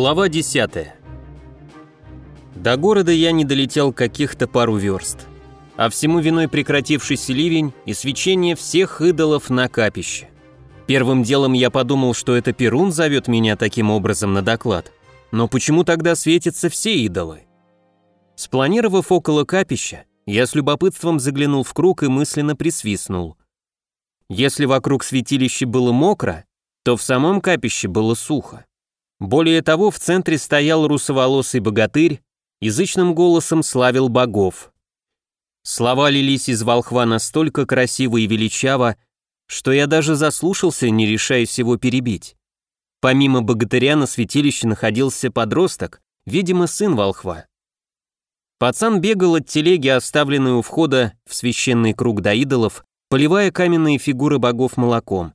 Глава 10. До города я не долетел каких-то пару верст, а всему виной прекратившийся ливень и свечение всех идолов на капище. Первым делом я подумал, что это Перун зовет меня таким образом на доклад, но почему тогда светятся все идолы? Спланировав около капища, я с любопытством заглянул в круг и мысленно присвистнул. Если вокруг святилища было мокро, то в самом капище было сухо. Более того, в центре стоял русоволосый богатырь, язычным голосом славил богов. Слова лились из волхва настолько красиво и величаво, что я даже заслушался, не решаясь его перебить. Помимо богатыря на святилище находился подросток, видимо, сын волхва. Пацан бегал от телеги, оставленной у входа в священный круг до идолов, поливая каменные фигуры богов молоком.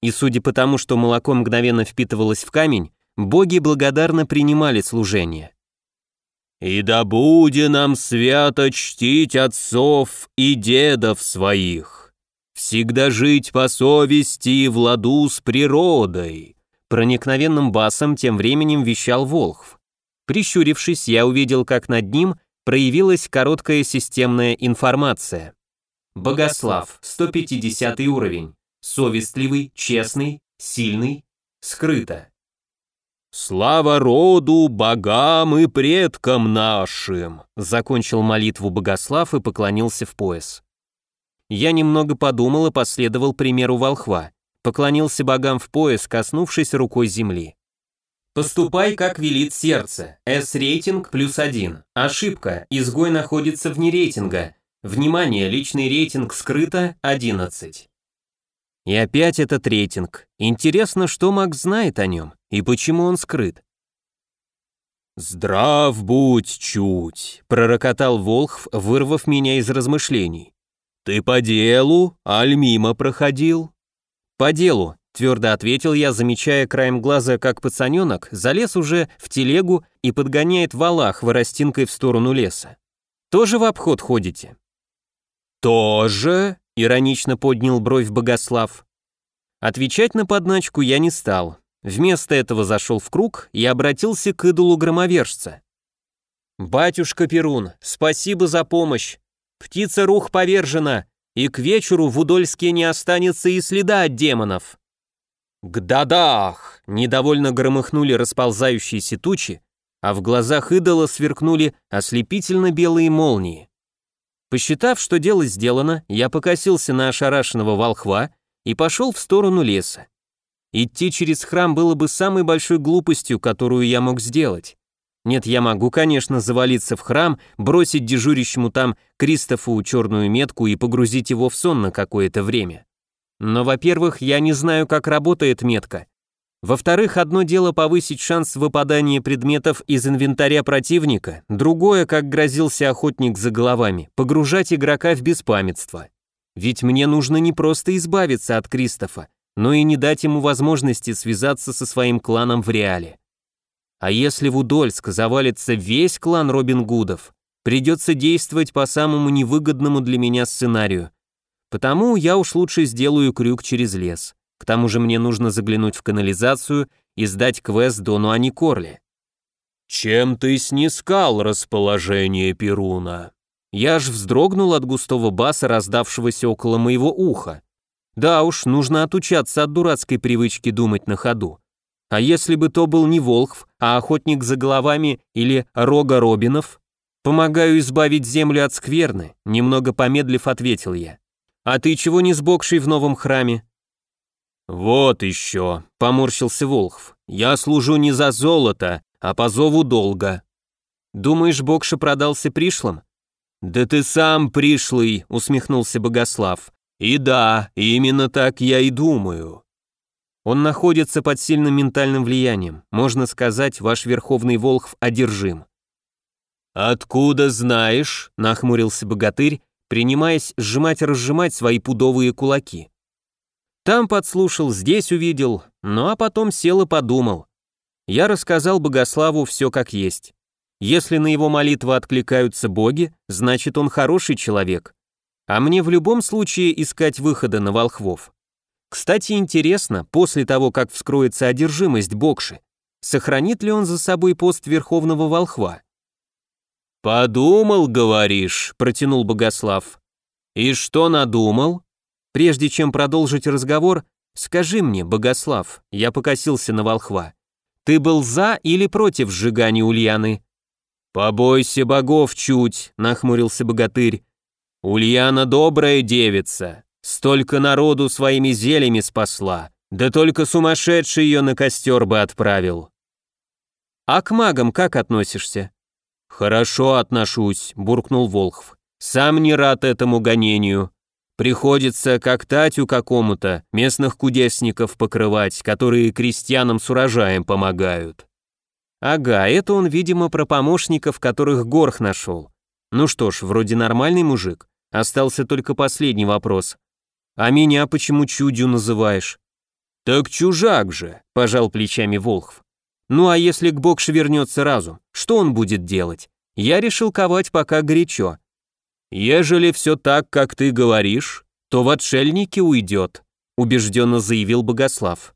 И судя по тому, что молоко мгновенно впитывалось в камень, боги благодарно принимали служение. «И да буде нам свято чтить отцов и дедов своих, всегда жить по совести и в ладу с природой», проникновенным басом тем временем вещал Волхв. Прищурившись, я увидел, как над ним проявилась короткая системная информация. Богослав, 150 уровень, совестливый, честный, сильный, скрыто. «Слава роду, богам и предкам нашим!» Закончил молитву Богослав и поклонился в пояс. Я немного подумал и последовал примеру волхва. Поклонился богам в пояс, коснувшись рукой земли. Поступай, как велит сердце. С-рейтинг плюс один. Ошибка. Изгой находится вне рейтинга. Внимание, личный рейтинг скрыто 11. И опять этот рейтинг. Интересно, что Макс знает о нем и почему он скрыт. «Здрав будь чуть», — пророкотал Волхв, вырвав меня из размышлений. «Ты по делу, аль мимо проходил?» «По делу», — твердо ответил я, замечая краем глаза, как пацаненок залез уже в телегу и подгоняет вала хворостинкой в сторону леса. «Тоже в обход ходите?» «Тоже?» Иронично поднял бровь Богослав. Отвечать на подначку я не стал. Вместо этого зашел в круг и обратился к идолу громовержца. «Батюшка Перун, спасибо за помощь. Птица рух повержена, и к вечеру в Удольске не останется и следа от демонов». «Гдадах!» — недовольно громыхнули расползающиеся тучи, а в глазах идола сверкнули ослепительно белые молнии. Посчитав, что дело сделано, я покосился на ошарашенного волхва и пошел в сторону леса. Идти через храм было бы самой большой глупостью, которую я мог сделать. Нет, я могу, конечно, завалиться в храм, бросить дежурящему там Кристофу черную метку и погрузить его в сон на какое-то время. Но, во-первых, я не знаю, как работает метка, во-вторых, одно дело повысить шанс выпадания предметов из инвентаря противника, другое, как грозился охотник за головами, погружать игрока в беспамятство. Ведь мне нужно не просто избавиться от Кристофа, но и не дать ему возможности связаться со своим кланом в реале. А если в Удольск завалится весь клан Робин Гудов, придется действовать по самому невыгодному для меня сценарию. Потому я уж лучше сделаю крюк через лес. К тому же мне нужно заглянуть в канализацию и сдать квест Дону Аникорле. «Чем ты снискал расположение Перуна?» Я аж вздрогнул от густого баса, раздавшегося около моего уха. Да уж, нужно отучаться от дурацкой привычки думать на ходу. А если бы то был не Волхв, а охотник за головами или Рога Робинов? Помогаю избавить землю от скверны, немного помедлив ответил я. А ты чего не сбокший в новом храме? «Вот еще», — поморщился Волхв, — «я служу не за золото, а по зову долга». «Думаешь, Бокша продался пришлым?» «Да ты сам пришлый», — усмехнулся Богослав. «И да, именно так я и думаю». Он находится под сильным ментальным влиянием. Можно сказать, ваш верховный Волхв одержим. «Откуда знаешь?» — нахмурился богатырь, принимаясь сжимать-разжимать свои пудовые кулаки. Там подслушал, здесь увидел, ну а потом сел и подумал. Я рассказал Богославу все как есть. Если на его молитвы откликаются боги, значит он хороший человек. А мне в любом случае искать выхода на волхвов. Кстати, интересно, после того, как вскроется одержимость Бокши, сохранит ли он за собой пост верховного волхва. «Подумал, говоришь», — протянул Богослав. «И что надумал?» Прежде чем продолжить разговор, скажи мне, Богослав, я покосился на волхва, ты был за или против сжигания Ульяны? «Побойся богов чуть», — нахмурился богатырь. «Ульяна добрая девица, столько народу своими зельями спасла, да только сумасшедший ее на костер бы отправил». «А к магам как относишься?» «Хорошо отношусь», — буркнул Волхв. «Сам не рад этому гонению. Приходится, как Татю какому-то, местных кудесников покрывать, которые крестьянам с урожаем помогают». Ага, это он, видимо, про помощников, которых Горх нашел. Ну что ж, вроде нормальный мужик. Остался только последний вопрос. А меня почему чудью называешь? Так чужак же, пожал плечами Волхв. Ну а если к Бокше вернется разум, что он будет делать? Я решил ковать пока горячо. Ежели все так, как ты говоришь, то в отшельники уйдет, убежденно заявил Богослав.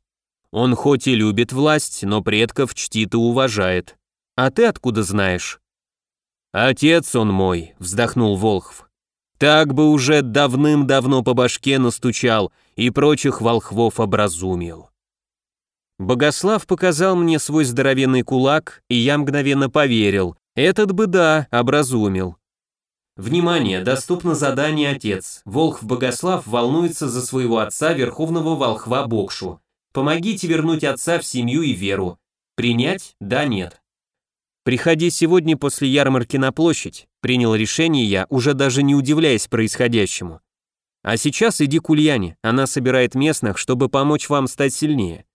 Он хоть и любит власть, но предков чтит и уважает. А ты откуда знаешь? Отец он мой, вздохнул Волхв. Так бы уже давным-давно по башке настучал и прочих волхвов образумил. Богослав показал мне свой здоровенный кулак, и я мгновенно поверил. Этот бы да, образумил. Внимание, доступно задание «Отец». Волхв Богослав волнуется за своего отца, верховного волхва Бокшу. Помогите вернуть отца в семью и веру. Принять? Да, нет. Приходи сегодня после ярмарки на площадь. Принял решение я, уже даже не удивляясь происходящему. А сейчас иди к Ульяне, она собирает местных, чтобы помочь вам стать сильнее.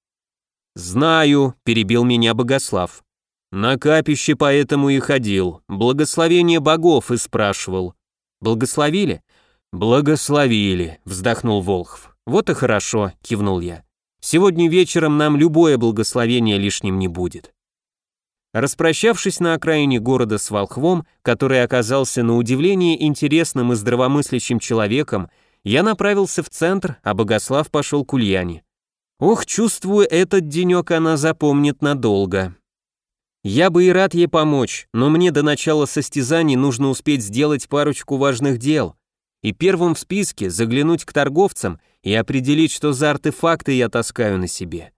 Знаю, перебил меня Богослав. На капище поэтому и ходил, благословение богов и спрашивал. Благословили? Благословили, вздохнул Волхв. Вот и хорошо, кивнул я. Сегодня вечером нам любое благословение лишним не будет. Распрощавшись на окраине города с волхвом, который оказался на удивление интересным и здравомыслящим человеком, я направился в центр, а Богослав пошел к Ульяне. Ох, чувствую, этот денек она запомнит надолго. Я бы и рад ей помочь, но мне до начала состязаний нужно успеть сделать парочку важных дел. И первым в списке заглянуть к торговцам и определить, что за артефакты я таскаю на себе.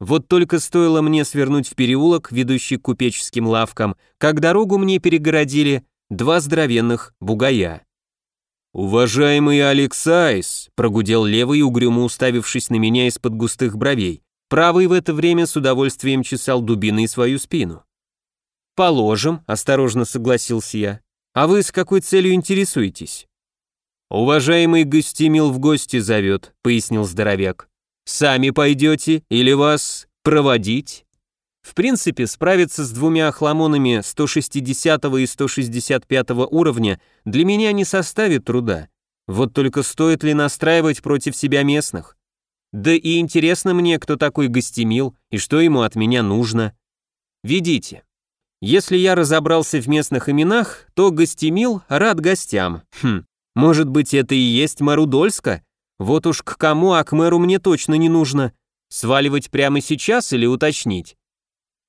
Вот только стоило мне свернуть в переулок, ведущий к купеческим лавкам, как дорогу мне перегородили два здоровенных бугая. «Уважаемый Алексайс», — прогудел левый, угрюмо уставившись на меня из-под густых бровей, правый в это время с удовольствием чесал дубиной свою спину. «Положим», — осторожно согласился я. «А вы с какой целью интересуетесь?» «Уважаемый гостемил в гости зовет», — пояснил здоровяк. «Сами пойдете или вас проводить?» В принципе, справиться с двумя охламонами 160 и 165 уровня для меня не составит труда. Вот только стоит ли настраивать против себя местных? Да и интересно мне, кто такой гостемил и что ему от меня нужно. Ведите. Если я разобрался в местных именах, то гостемил рад гостям. Хм, может быть, это и есть Марудольска? Вот уж к кому, а к мэру мне точно не нужно. Сваливать прямо сейчас или уточнить?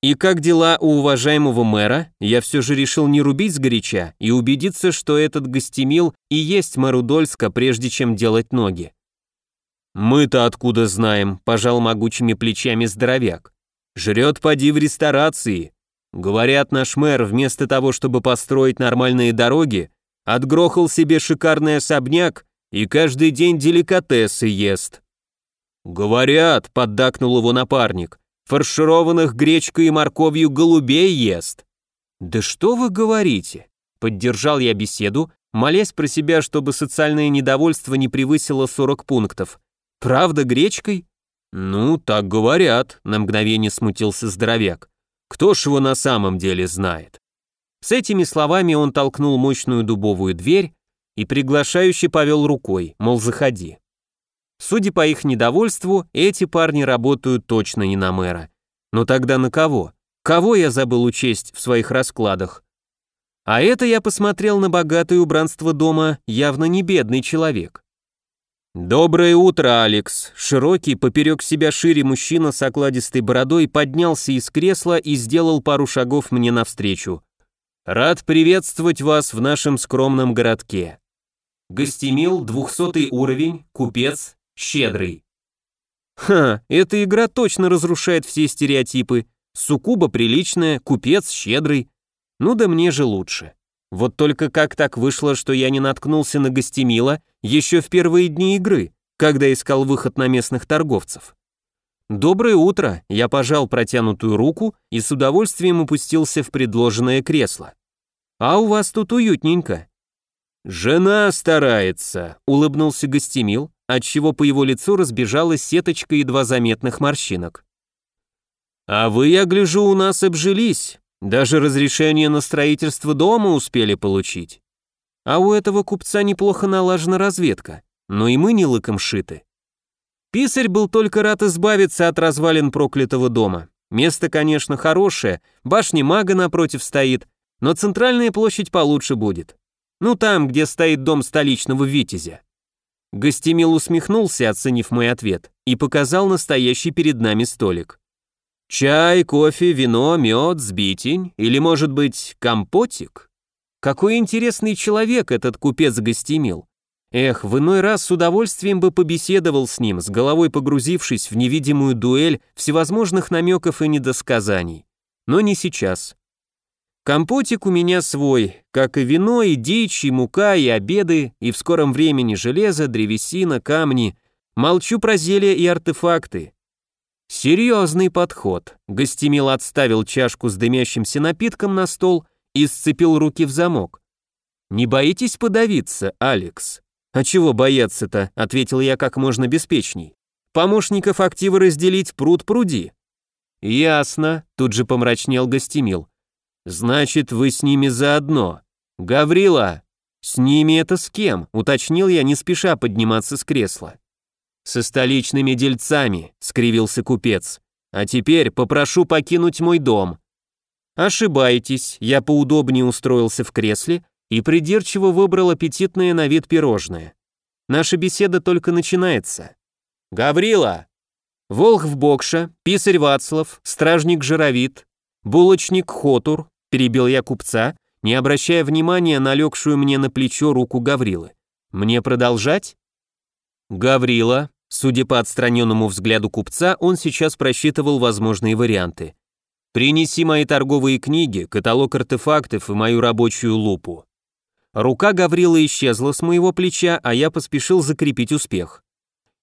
И как дела у уважаемого мэра? Я все же решил не рубить сгоряча и убедиться, что этот гостемил и есть Марудольска, прежде чем делать ноги. «Мы-то откуда знаем?» – пожал могучими плечами здоровяк. «Жрет поди в ресторации. Говорят, наш мэр вместо того, чтобы построить нормальные дороги, отгрохал себе шикарный особняк и каждый день деликатесы ест. «Говорят», — поддакнул его напарник, «фаршированных гречкой и морковью голубей ест». «Да что вы говорите?» — поддержал я беседу, молясь про себя, чтобы социальное недовольство не превысило 40 пунктов. «Правда гречкой?» «Ну, так говорят», — на мгновение смутился здоровяк. «Кто ж его на самом деле знает?» С этими словами он толкнул мощную дубовую дверь и приглашающе повел рукой, мол, заходи. Судя по их недовольству, эти парни работают точно не на мэра. Но тогда на кого? Кого я забыл учесть в своих раскладах? А это я посмотрел на богатое убранство дома, явно не бедный человек. «Доброе утро, Алекс!» Широкий, поперек себя шире мужчина с окладистой бородой поднялся из кресла и сделал пару шагов мне навстречу. «Рад приветствовать вас в нашем скромном городке. Гостемил, двухсотый уровень, купец, щедрый». Ха, эта игра точно разрушает все стереотипы. Сукуба приличная, купец щедрый. Ну да мне же лучше. Вот только как так вышло, что я не наткнулся на гостемила еще в первые дни игры, когда искал выход на местных торговцев. «Доброе утро!» Я пожал протянутую руку и с удовольствием упустился в предложенное кресло. «А у вас тут уютненько». «Жена старается», — улыбнулся гостемил, отчего по его лицу разбежалась сеточка едва заметных морщинок. «А вы, я гляжу, у нас обжились, даже разрешение на строительство дома успели получить. А у этого купца неплохо налажена разведка, но и мы не лыком шиты. Писарь был только рад избавиться от развалин проклятого дома. Место, конечно, хорошее, башня мага напротив стоит, но центральная площадь получше будет. Ну там, где стоит дом столичного витязя. Гостемил усмехнулся, оценив мой ответ, и показал настоящий перед нами столик. Чай, кофе, вино, мед, сбитень или, может быть, компотик? Какой интересный человек этот купец гостемил. Эх, в иной раз с удовольствием бы побеседовал с ним, с головой погрузившись в невидимую дуэль всевозможных намеков и недосказаний. Но не сейчас. Компотик у меня свой, как и вино, и дичь, и мука, и обеды, и в скором времени железо, древесина, камни. Молчу про зелья и артефакты. Серьезный подход. Гостемил отставил чашку с дымящимся напитком на стол и сцепил руки в замок. «Не боитесь подавиться, Алекс?» «А чего бояться-то?» — ответил я как можно беспечней. «Помощников актива разделить пруд пруди». «Ясно», — тут же помрачнел Гостемил. «Значит, вы с ними заодно. Гаврила!» «С ними это с кем?» — уточнил я, не спеша подниматься с кресла. «Со столичными дельцами», — скривился купец. «А теперь попрошу покинуть мой дом. Ошибаетесь, я поудобнее устроился в кресле и придирчиво выбрал аппетитное на вид пирожное. Наша беседа только начинается. Гаврила! Волхв Бокша, писарь Вацлав, стражник Жировит, булочник Хотур, перебил я купца, не обращая внимания на легшую мне на плечо руку Гаврилы. Мне продолжать? Гаврила, судя по отстраненному взгляду купца, он сейчас просчитывал возможные варианты. Принеси мои торговые книги, каталог артефактов и мою рабочую лупу. Рука Гаврила исчезла с моего плеча, а я поспешил закрепить успех.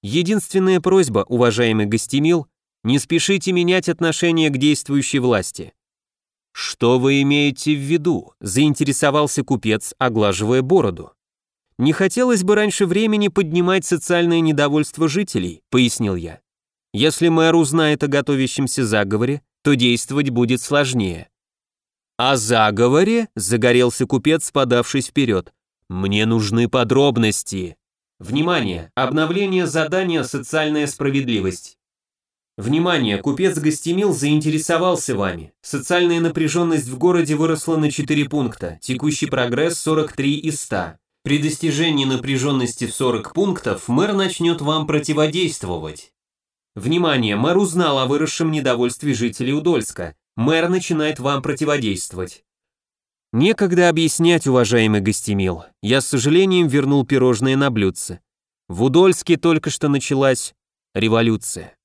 Единственная просьба, уважаемый гостемил, не спешите менять отношение к действующей власти. Что вы имеете в виду? заинтересовался купец, оглаживая бороду. Не хотелось бы раньше времени поднимать социальное недовольство жителей, пояснил я. Если мэр узнает о готовящемся заговоре, то действовать будет сложнее. «О заговоре?» – загорелся купец, подавшись вперед. «Мне нужны подробности». Внимание! Обновление задания «Социальная справедливость». Внимание! Купец Гостемил заинтересовался вами. Социальная напряженность в городе выросла на 4 пункта. Текущий прогресс 43 из 100. При достижении напряженности в 40 пунктов мэр начнет вам противодействовать. Внимание, мэр узнал о выросшем недовольстве жителей Удольска. Мэр начинает вам противодействовать. Некогда объяснять, уважаемый гостемил. Я с сожалением вернул пирожные на блюдце. В Удольске только что началась революция.